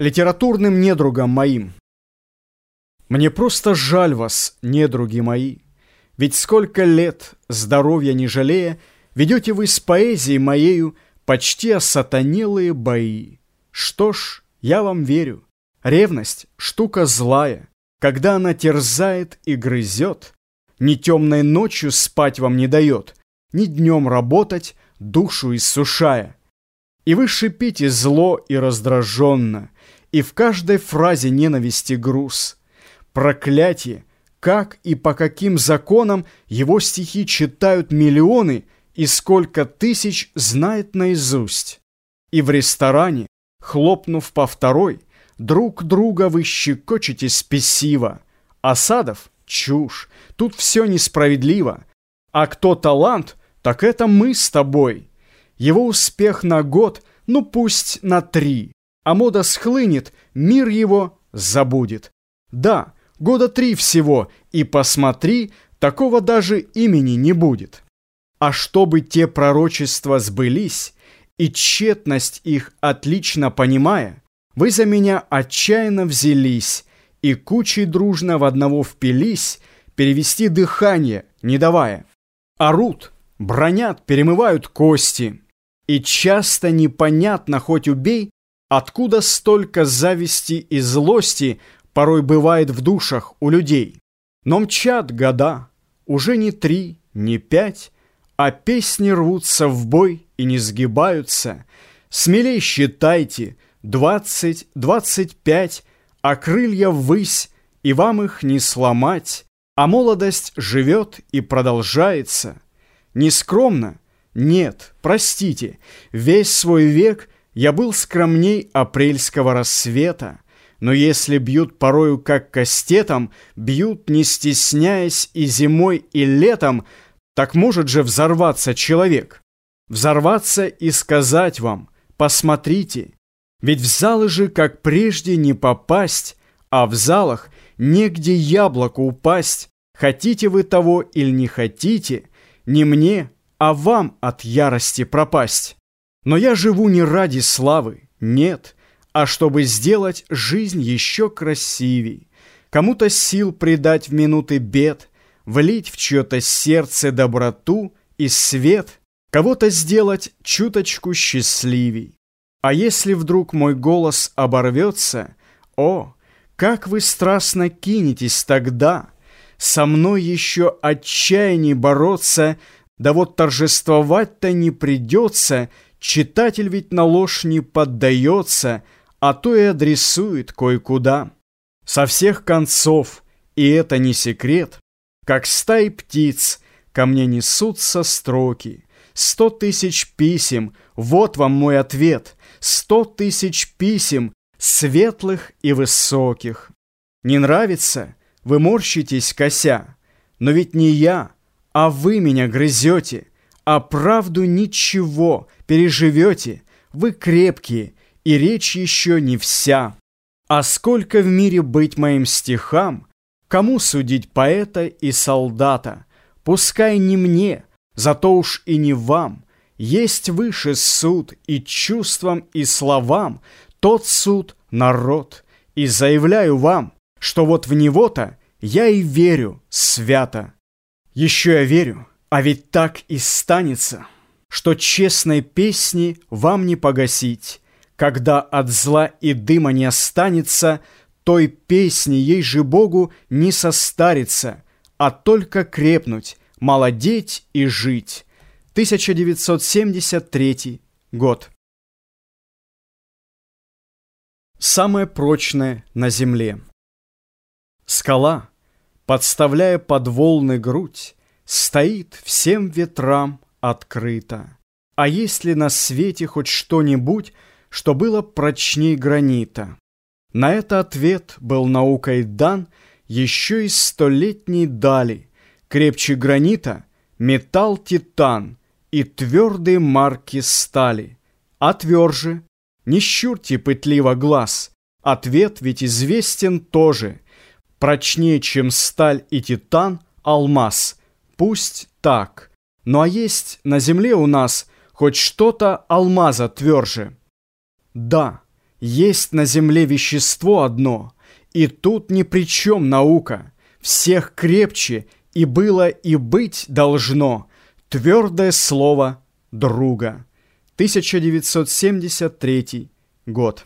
Литературным недругам моим. Мне просто жаль вас, недруги мои. Ведь сколько лет, здоровья не жалея, Ведете вы с поэзией моею Почти осатанелые бои. Что ж, я вам верю. Ревность — штука злая. Когда она терзает и грызет, Ни темной ночью спать вам не дает, Ни днем работать, душу иссушая. И вы шипите зло и раздраженно, И в каждой фразе ненависти груз. Проклятие, как и по каким законам Его стихи читают миллионы И сколько тысяч знает наизусть. И в ресторане, хлопнув по второй, Друг друга вы щекочете спесиво. Осадов — чушь, тут все несправедливо. А кто талант, так это мы с тобой. Его успех на год, ну пусть на три. А мода схлынет, мир его забудет. Да, года три всего, и посмотри, такого даже имени не будет. А чтобы те пророчества сбылись, и тщетность их отлично понимая, вы за меня отчаянно взялись, и кучей дружно в одного впились, перевести дыхание, не давая. Орут, бронят, перемывают кости. И часто непонятно, хоть убей, откуда столько зависти и злости порой бывает в душах у людей. Но мчат года, уже не три, не пять, а песни рвутся в бой и не сгибаются. Смелей считайте, двадцать, двадцать пять, а крылья ввысь, и вам их не сломать, а молодость живет и продолжается. Нескромно, нет, простите, весь свой век я был скромней апрельского рассвета, но если бьют порою как кастетом, бьют не стесняясь и зимой, и летом, так может же взорваться человек. Взорваться и сказать вам, посмотрите, ведь в залы же, как прежде, не попасть, а в залах негде яблоку упасть. Хотите вы того или не хотите, не мне, а вам от ярости пропасть. Но я живу не ради славы, нет, а чтобы сделать жизнь еще красивей, кому-то сил придать в минуты бед, влить в чье-то сердце доброту и свет, кого-то сделать чуточку счастливей. А если вдруг мой голос оборвется, о, как вы страстно кинетесь тогда, со мной еще отчаянней бороться — да вот торжествовать-то не придется, читатель ведь на ложь не поддается, а то и адресует кое-куда. Со всех концов, и это не секрет, как стаи птиц ко мне несутся строки. Сто тысяч писем, вот вам мой ответ, сто тысяч писем, светлых и высоких. Не нравится? Вы морщитесь, кося, но ведь не я, а вы меня грызете, а правду ничего, переживете. Вы крепкие, и речь еще не вся. А сколько в мире быть моим стихам, Кому судить поэта и солдата? Пускай не мне, зато уж и не вам. Есть выше суд и чувствам, и словам Тот суд — народ. И заявляю вам, что вот в него-то я и верю свято. Еще я верю, а ведь так и станется, Что честной песни вам не погасить, Когда от зла и дыма не останется, Той песни ей же Богу не состарится, А только крепнуть, молодеть и жить. 1973 год. Самое прочное на земле. Скала — подставляя под волны грудь, стоит всем ветрам открыто. А есть ли на свете хоть что-нибудь, что было прочней гранита? На это ответ был наукой дан еще из столетней дали. Крепче гранита металл титан и твердые марки стали. А тверже, не щурьте пытливо глаз, ответ ведь известен тоже — Прочнее, чем сталь и титан, алмаз. Пусть так. Ну а есть на земле у нас хоть что-то алмаза тверже? Да, Есть на земле вещество одно, и тут ни при чем наука. Всех крепче и было, и быть должно твердое слово друга. 1973 год.